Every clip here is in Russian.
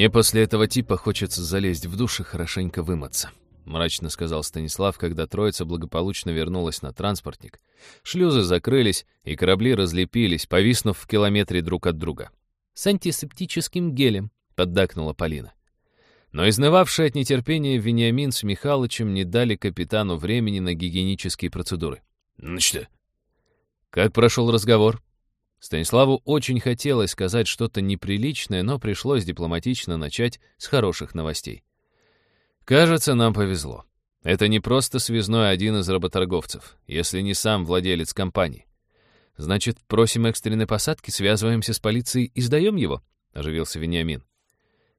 «Мне после этого типа хочется залезть в душ и хорошенько вымыться», — мрачно сказал Станислав, когда троица благополучно вернулась на транспортник. Шлюзы закрылись, и корабли разлепились, повиснув в километре друг от друга. «С антисептическим гелем», — поддакнула Полина. Но изнывавшие от нетерпения Вениамин с Михалычем не дали капитану времени на гигиенические процедуры. «Ну что?» «Как прошел разговор?» Станиславу очень хотелось сказать что-то неприличное, но пришлось дипломатично начать с хороших новостей. «Кажется, нам повезло. Это не просто связной один из работорговцев, если не сам владелец компании. Значит, просим экстренной посадки, связываемся с полицией и сдаем его?» — оживился Вениамин.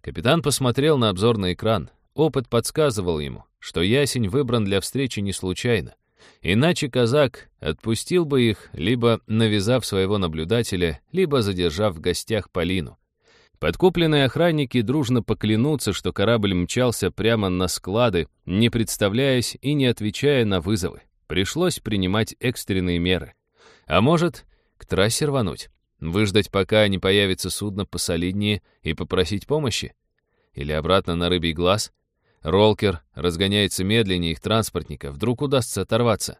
Капитан посмотрел на обзорный экран. Опыт подсказывал ему, что ясень выбран для встречи не случайно. Иначе казак отпустил бы их, либо навязав своего наблюдателя, либо задержав в гостях Полину. Подкупленные охранники дружно поклянутся, что корабль мчался прямо на склады, не представляясь и не отвечая на вызовы. Пришлось принимать экстренные меры. А может, к трассе рвануть? Выждать, пока не появится судно посолиднее, и попросить помощи? Или обратно на рыбий глаз? Ролкер разгоняется медленнее их транспортника, вдруг удастся оторваться.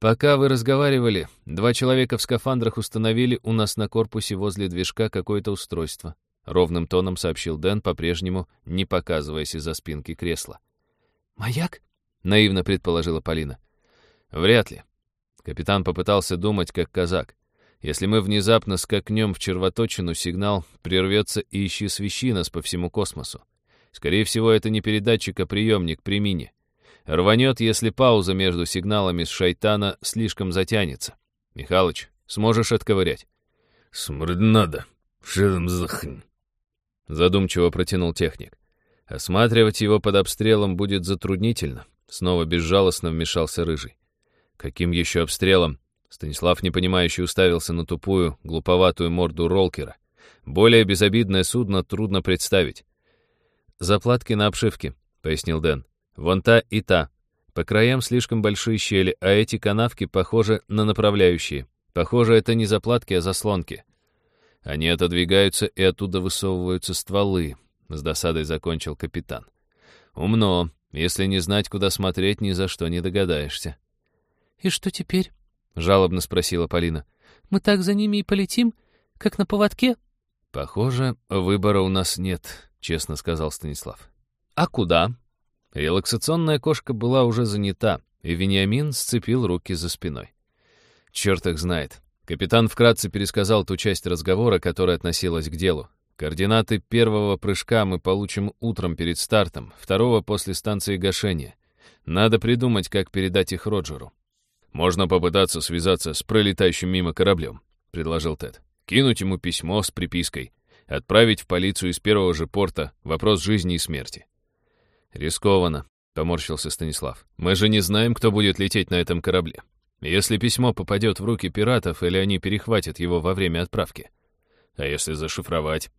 Пока вы разговаривали, два человека в скафандрах установили у нас на корпусе возле движка какое-то устройство. Ровным тоном сообщил Дэн, по-прежнему не показываясь из-за спинки кресла. «Маяк?» — наивно предположила Полина. «Вряд ли». Капитан попытался думать, как казак. Если мы внезапно скакнем в червоточину, сигнал прервется и ищи свищи нас по всему космосу. Скорее всего, это не передатчик, а приемник при мине. Рванет, если пауза между сигналами с шайтана слишком затянется. Михалыч, сможешь отковырять? Смрд надо. Шедом захнь. Задумчиво протянул техник. Осматривать его под обстрелом будет затруднительно. Снова безжалостно вмешался Рыжий. Каким еще обстрелом? Станислав непонимающе уставился на тупую, глуповатую морду ролкера. Более безобидное судно трудно представить. «Заплатки на обшивке», — пояснил Дэн. «Вон та и та. По краям слишком большие щели, а эти канавки похожи на направляющие. Похоже, это не заплатки, а заслонки. Они отодвигаются, и оттуда высовываются стволы», — с досадой закончил капитан. «Умно. Если не знать, куда смотреть, ни за что не догадаешься». «И что теперь?» — жалобно спросила Полина. «Мы так за ними и полетим, как на поводке?» «Похоже, выбора у нас нет», — честно сказал Станислав. «А куда?» Релаксационная кошка была уже занята, и Вениамин сцепил руки за спиной. Черт их знает. Капитан вкратце пересказал ту часть разговора, которая относилась к делу. Координаты первого прыжка мы получим утром перед стартом, второго после станции гашения. Надо придумать, как передать их Роджеру. «Можно попытаться связаться с пролетающим мимо кораблем», — предложил Тед. «Кинуть ему письмо с припиской. Отправить в полицию из первого же порта вопрос жизни и смерти». «Рискованно», — поморщился Станислав. «Мы же не знаем, кто будет лететь на этом корабле. Если письмо попадет в руки пиратов, или они перехватят его во время отправки. А если зашифровать?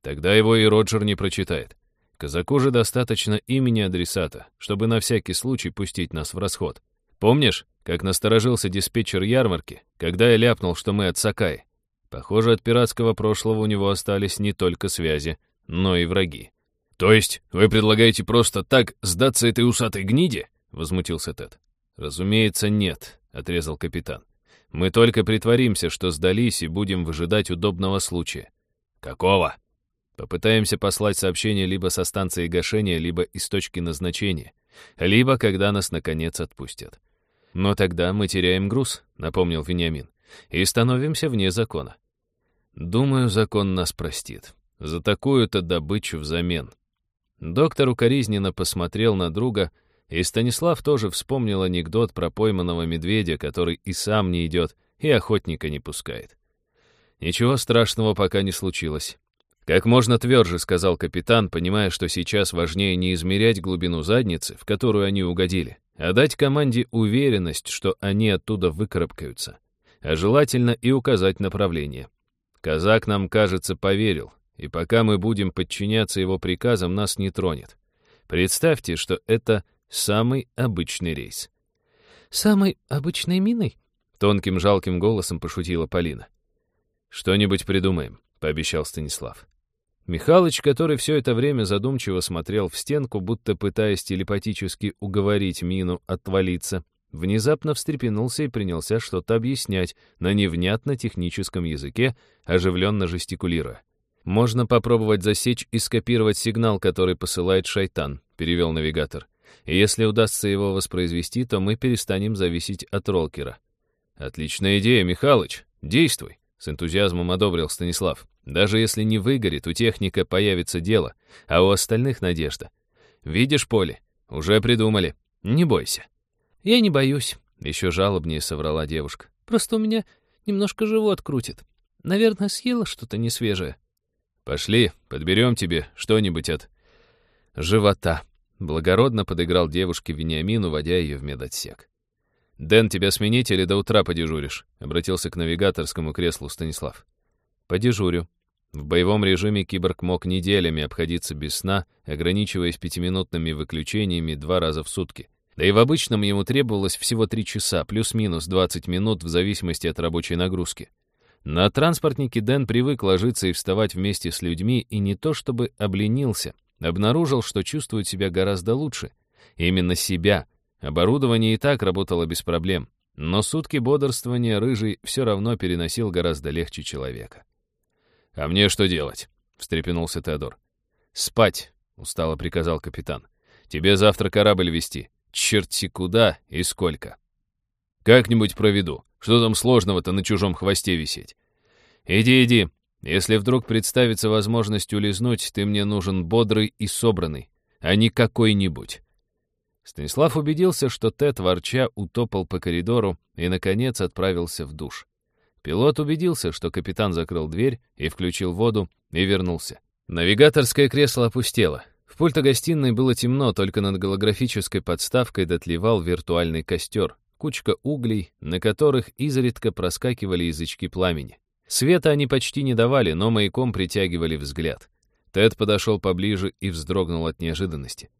Тогда его и Роджер не прочитает. Казаку же достаточно имени адресата, чтобы на всякий случай пустить нас в расход. Помнишь, как насторожился диспетчер ярмарки, когда я ляпнул, что мы от Сакаи? Похоже, от пиратского прошлого у него остались не только связи, но и враги. «То есть вы предлагаете просто так сдаться этой усатой гниде?» — возмутился Тед. «Разумеется, нет», — отрезал капитан. «Мы только притворимся, что сдались и будем выжидать удобного случая». «Какого?» «Попытаемся послать сообщение либо со станции гашения, либо из точки назначения, либо когда нас, наконец, отпустят. Но тогда мы теряем груз», — напомнил Вениамин, «и становимся вне закона. Думаю, закон нас простит. За такую-то добычу взамен». Доктор укоризненно посмотрел на друга, и Станислав тоже вспомнил анекдот про пойманного медведя, который и сам не идет, и охотника не пускает. Ничего страшного пока не случилось. Как можно тверже сказал капитан, понимая, что сейчас важнее не измерять глубину задницы, в которую они угодили, а дать команде уверенность, что они оттуда выкарабкаются, а желательно и указать направление. Казак нам, кажется, поверил, и пока мы будем подчиняться его приказам, нас не тронет. Представьте, что это самый обычный рейс. «Самой обычной миной?» — тонким жалким голосом пошутила Полина. «Что-нибудь придумаем», — пообещал Станислав. Михалыч, который все это время задумчиво смотрел в стенку, будто пытаясь телепатически уговорить Мину отвалиться, внезапно встрепенулся и принялся что-то объяснять на невнятно техническом языке, оживленно жестикулируя. «Можно попробовать засечь и скопировать сигнал, который посылает шайтан», — перевел навигатор. «И если удастся его воспроизвести, то мы перестанем зависеть от ролкера». «Отличная идея, Михалыч. Действуй», — с энтузиазмом одобрил Станислав. «Даже если не выгорит, у техника появится дело, а у остальных надежда. Видишь поле? Уже придумали. Не бойся». «Я не боюсь», — еще жалобнее соврала девушка. «Просто у меня немножко живот крутит. Наверное, съела что-то несвежее». «Пошли, подберем тебе что-нибудь от живота», — благородно подыграл девушке Вениамину, водя ее в медотсек. «Дэн, тебя сменить или до утра подежуришь?» — обратился к навигаторскому креслу Станислав. «Подежурю». В боевом режиме киборг мог неделями обходиться без сна, ограничиваясь пятиминутными выключениями два раза в сутки. Да и в обычном ему требовалось всего 3 часа, плюс-минус 20 минут в зависимости от рабочей нагрузки. На транспортнике Дэн привык ложиться и вставать вместе с людьми, и не то чтобы обленился, обнаружил, что чувствует себя гораздо лучше. Именно себя. Оборудование и так работало без проблем, но сутки бодрствования Рыжий все равно переносил гораздо легче человека. «А мне что делать?» — встрепенулся Теодор. «Спать», — устало приказал капитан. «Тебе завтра корабль вести черти куда и сколько. Как-нибудь проведу. Что там сложного-то на чужом хвосте висеть? Иди, иди. Если вдруг представится возможность улизнуть, ты мне нужен бодрый и собранный, а не какой-нибудь. Станислав убедился, что Тед, ворча, утопал по коридору и, наконец, отправился в душ. Пилот убедился, что капитан закрыл дверь и включил воду, и вернулся. Навигаторское кресло опустело. В пульто-гостиной было темно, только над голографической подставкой дотлевал виртуальный костер, кучка углей, на которых изредка проскакивали язычки пламени. Света они почти не давали, но маяком притягивали взгляд. Тед подошел поближе и вздрогнул от неожиданности.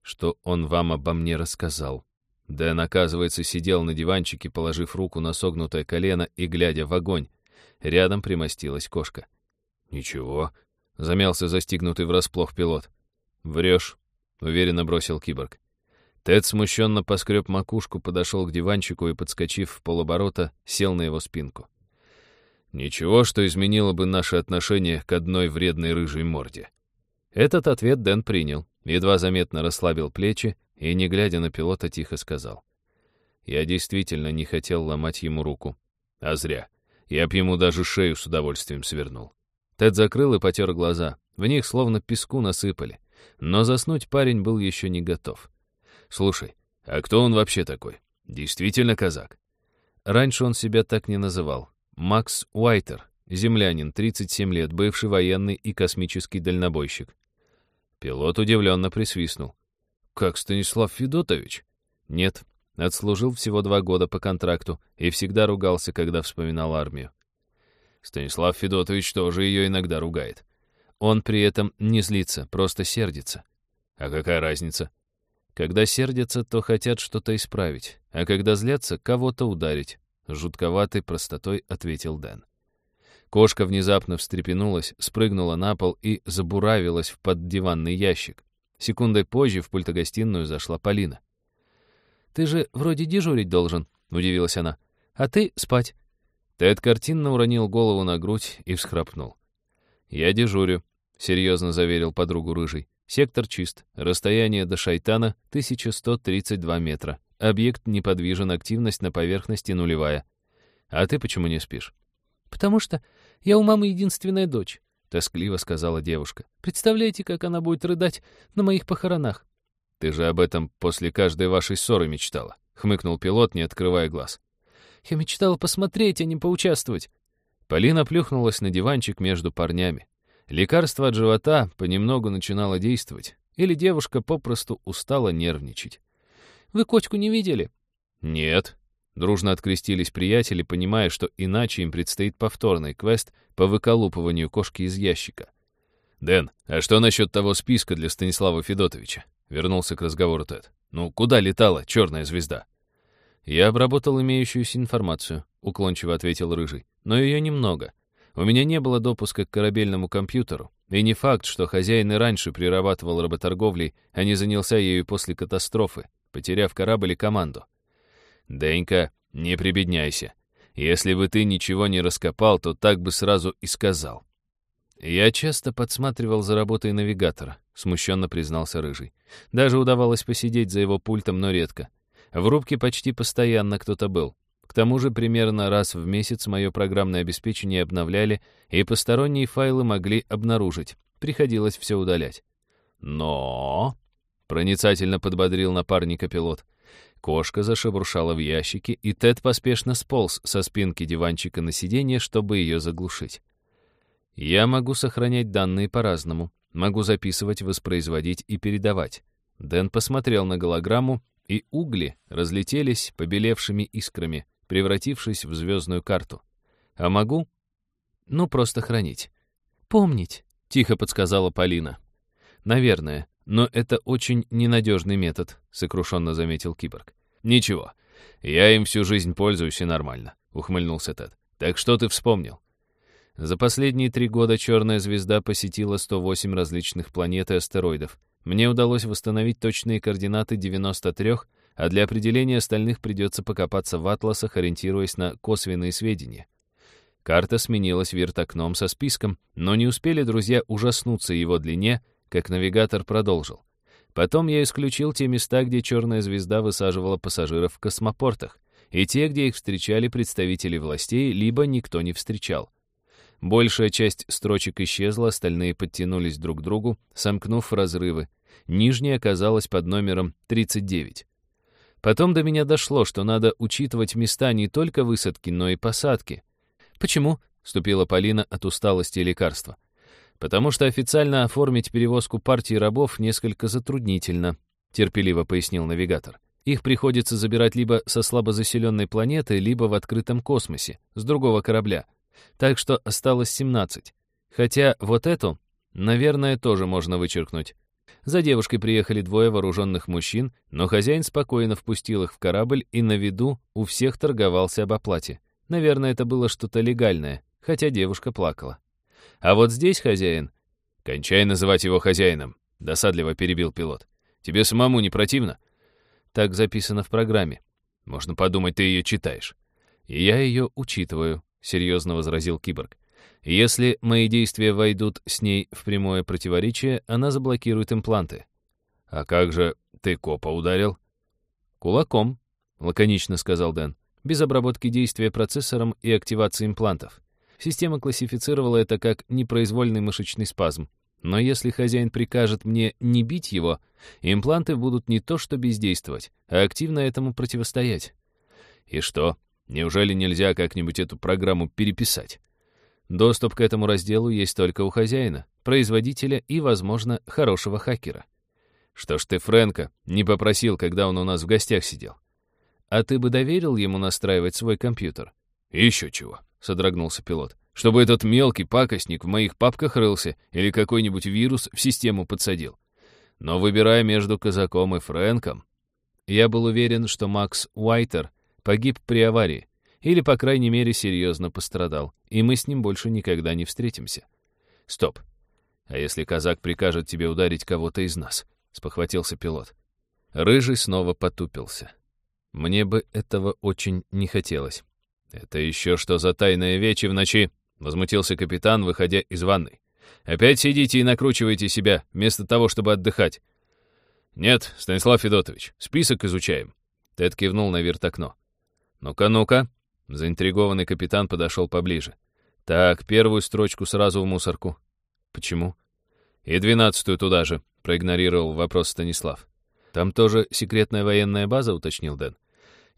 Что он вам обо мне рассказал? Дэн, оказывается, сидел на диванчике, положив руку на согнутое колено и глядя в огонь. Рядом примостилась кошка. «Ничего», — замялся застигнутый врасплох пилот. «Врешь», — уверенно бросил киборг. Тед смущенно поскреб макушку, подошел к диванчику и, подскочив в полоборота, сел на его спинку. «Ничего, что изменило бы наши отношения к одной вредной рыжей морде». Этот ответ Дэн принял, едва заметно расслабил плечи и, не глядя на пилота, тихо сказал. «Я действительно не хотел ломать ему руку. А зря. Я б ему даже шею с удовольствием свернул». Тед закрыл и потер глаза. В них словно песку насыпали. Но заснуть парень был еще не готов. «Слушай, а кто он вообще такой? Действительно казак?» Раньше он себя так не называл. Макс Уайтер, землянин, 37 лет, бывший военный и космический дальнобойщик. Пилот удивленно присвистнул. «Как Станислав Федотович?» «Нет, отслужил всего два года по контракту и всегда ругался, когда вспоминал армию. Станислав Федотович тоже ее иногда ругает. Он при этом не злится, просто сердится. А какая разница? Когда сердятся, то хотят что-то исправить, а когда злятся, кого-то ударить. Жутковатой простотой ответил Дэн. Кошка внезапно встрепенулась, спрыгнула на пол и забуравилась в поддиванный ящик. Секундой позже в пультогостиную зашла Полина. «Ты же вроде дежурить должен», — удивилась она. «А ты спать». Тед картинно уронил голову на грудь и всхрапнул. «Я дежурю», — серьезно заверил подругу Рыжий. «Сектор чист. Расстояние до шайтана — 1132 метра. Объект неподвижен, активность на поверхности нулевая. А ты почему не спишь?» «Потому что я у мамы единственная дочь», — тоскливо сказала девушка. «Представляете, как она будет рыдать на моих похоронах?» «Ты же об этом после каждой вашей ссоры мечтала», — хмыкнул пилот, не открывая глаз. «Я мечтала посмотреть, а не поучаствовать. Полина плюхнулась на диванчик между парнями. Лекарство от живота понемногу начинало действовать, или девушка попросту устала нервничать. «Вы кочку не видели?» «Нет». Дружно открестились приятели, понимая, что иначе им предстоит повторный квест по выколупыванию кошки из ящика. «Дэн, а что насчет того списка для Станислава Федотовича?» Вернулся к разговору Тед. «Ну, куда летала черная звезда?» «Я обработал имеющуюся информацию», — уклончиво ответил Рыжий. «Но ее немного. У меня не было допуска к корабельному компьютеру, и не факт, что хозяин и раньше прирабатывал работорговлей, а не занялся ею после катастрофы, потеряв корабль и команду. «Денька, не прибедняйся. Если бы ты ничего не раскопал, то так бы сразу и сказал». «Я часто подсматривал за работой навигатора», — смущенно признался Рыжий. «Даже удавалось посидеть за его пультом, но редко. В рубке почти постоянно кто-то был. К тому же примерно раз в месяц мое программное обеспечение обновляли, и посторонние файлы могли обнаружить. Приходилось все удалять. «Но...» — проницательно подбодрил напарника пилот. Кошка зашебуршала в ящике, и Тед поспешно сполз со спинки диванчика на сиденье, чтобы ее заглушить. «Я могу сохранять данные по-разному. Могу записывать, воспроизводить и передавать». Дэн посмотрел на голограмму, и угли разлетелись побелевшими искрами превратившись в звездную карту. А могу? Ну, просто хранить. Помнить, тихо подсказала Полина. Наверное, но это очень ненадежный метод, сокрушенно заметил киборг. Ничего, я им всю жизнь пользуюсь и нормально, ухмыльнулся Тед. Так что ты вспомнил? За последние три года черная звезда посетила 108 различных планет и астероидов. Мне удалось восстановить точные координаты 93 а для определения остальных придется покопаться в атласах, ориентируясь на косвенные сведения. Карта сменилась вертокном со списком, но не успели друзья ужаснуться его длине, как навигатор продолжил. Потом я исключил те места, где черная звезда высаживала пассажиров в космопортах, и те, где их встречали представители властей, либо никто не встречал. Большая часть строчек исчезла, остальные подтянулись друг к другу, сомкнув разрывы. Нижняя оказалась под номером 39. Потом до меня дошло, что надо учитывать места не только высадки, но и посадки. «Почему?» — вступила Полина от усталости и лекарства. «Потому что официально оформить перевозку партии рабов несколько затруднительно», — терпеливо пояснил навигатор. «Их приходится забирать либо со слабозаселенной планеты, либо в открытом космосе, с другого корабля. Так что осталось 17. Хотя вот эту, наверное, тоже можно вычеркнуть. За девушкой приехали двое вооруженных мужчин, но хозяин спокойно впустил их в корабль и на виду у всех торговался об оплате. Наверное, это было что-то легальное, хотя девушка плакала. А вот здесь хозяин... «Кончай называть его хозяином», — досадливо перебил пилот. «Тебе самому не противно?» Так записано в программе. Можно подумать, ты ее читаешь. И я ее учитываю, — серьезно возразил киборг. Если мои действия войдут с ней в прямое противоречие, она заблокирует импланты. «А как же ты копа ударил?» «Кулаком», — лаконично сказал Дэн, без обработки действия процессором и активации имплантов. Система классифицировала это как непроизвольный мышечный спазм. Но если хозяин прикажет мне не бить его, импланты будут не то что бездействовать, а активно этому противостоять. И что, неужели нельзя как-нибудь эту программу переписать? Доступ к этому разделу есть только у хозяина, производителя и, возможно, хорошего хакера. Что ж ты Фрэнка не попросил, когда он у нас в гостях сидел? А ты бы доверил ему настраивать свой компьютер? Еще чего, содрогнулся пилот. Чтобы этот мелкий пакостник в моих папках рылся или какой-нибудь вирус в систему подсадил. Но выбирая между казаком и Фрэнком, я был уверен, что Макс Уайтер погиб при аварии, или, по крайней мере, серьезно пострадал, и мы с ним больше никогда не встретимся. Стоп. А если казак прикажет тебе ударить кого-то из нас? Спохватился пилот. Рыжий снова потупился. Мне бы этого очень не хотелось. «Это еще что за тайная вечи в ночи?» — возмутился капитан, выходя из ванной. «Опять сидите и накручиваете себя, вместо того, чтобы отдыхать». «Нет, Станислав Федотович, список изучаем». Тед кивнул на вертокно. «Ну-ка, ну-ка», Заинтригованный капитан подошел поближе. «Так, первую строчку сразу в мусорку». «Почему?» «И двенадцатую туда же», — проигнорировал вопрос Станислав. «Там тоже секретная военная база?» — уточнил Дэн.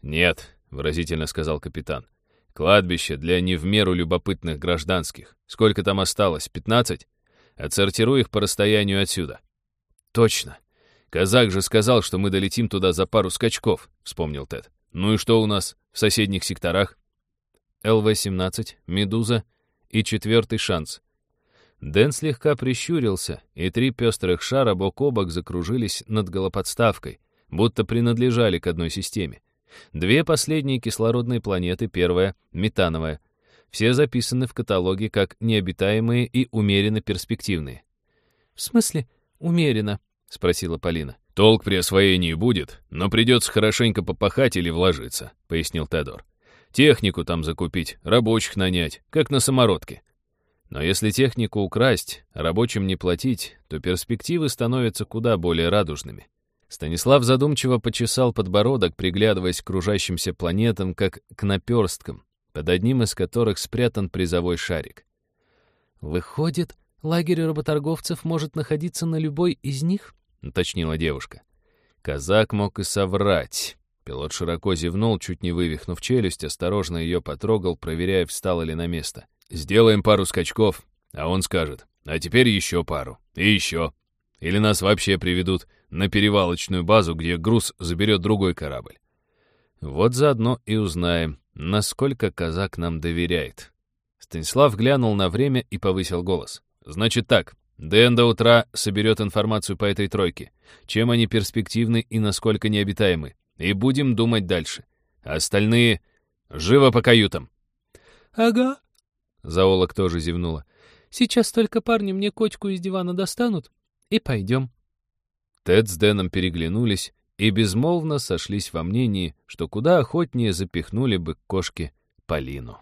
«Нет», — выразительно сказал капитан. «Кладбище для не в меру любопытных гражданских. Сколько там осталось? Пятнадцать? Отсортируй их по расстоянию отсюда». «Точно. Казак же сказал, что мы долетим туда за пару скачков», — вспомнил Тед. «Ну и что у нас в соседних секторах?» ЛВ-17, «Медуза» и четвертый шанс. Дэн слегка прищурился, и три пестрых шара бок о бок закружились над голоподставкой, будто принадлежали к одной системе. Две последние кислородные планеты, первая — метановая. Все записаны в каталоге как необитаемые и умеренно перспективные. «В смысле умеренно?» — спросила Полина. «Толк при освоении будет, но придется хорошенько попахать или вложиться», — пояснил Теодор. «Технику там закупить, рабочих нанять, как на самородке. Но если технику украсть, а рабочим не платить, то перспективы становятся куда более радужными. Станислав задумчиво почесал подбородок, приглядываясь к кружащимся планетам, как к наперсткам, под одним из которых спрятан призовой шарик. «Выходит, лагерь работорговцев может находиться на любой из них?» — уточнила девушка. Казак мог и соврать. Пилот широко зевнул, чуть не вывихнув челюсть, осторожно ее потрогал, проверяя, встала ли на место. Сделаем пару скачков, а он скажет, а теперь еще пару, и еще. Или нас вообще приведут на перевалочную базу, где груз заберет другой корабль. Вот заодно и узнаем, насколько казак нам доверяет. Станислав глянул на время и повысил голос. Значит так, Дэн до утра соберет информацию по этой тройке, чем они перспективны и насколько необитаемы, и будем думать дальше. остальные — живо по каютам. — Ага, Зоолог тоже зевнула. «Сейчас только парни мне кочку из дивана достанут, и пойдем». Тед с Дэном переглянулись и безмолвно сошлись во мнении, что куда охотнее запихнули бы к кошке Полину.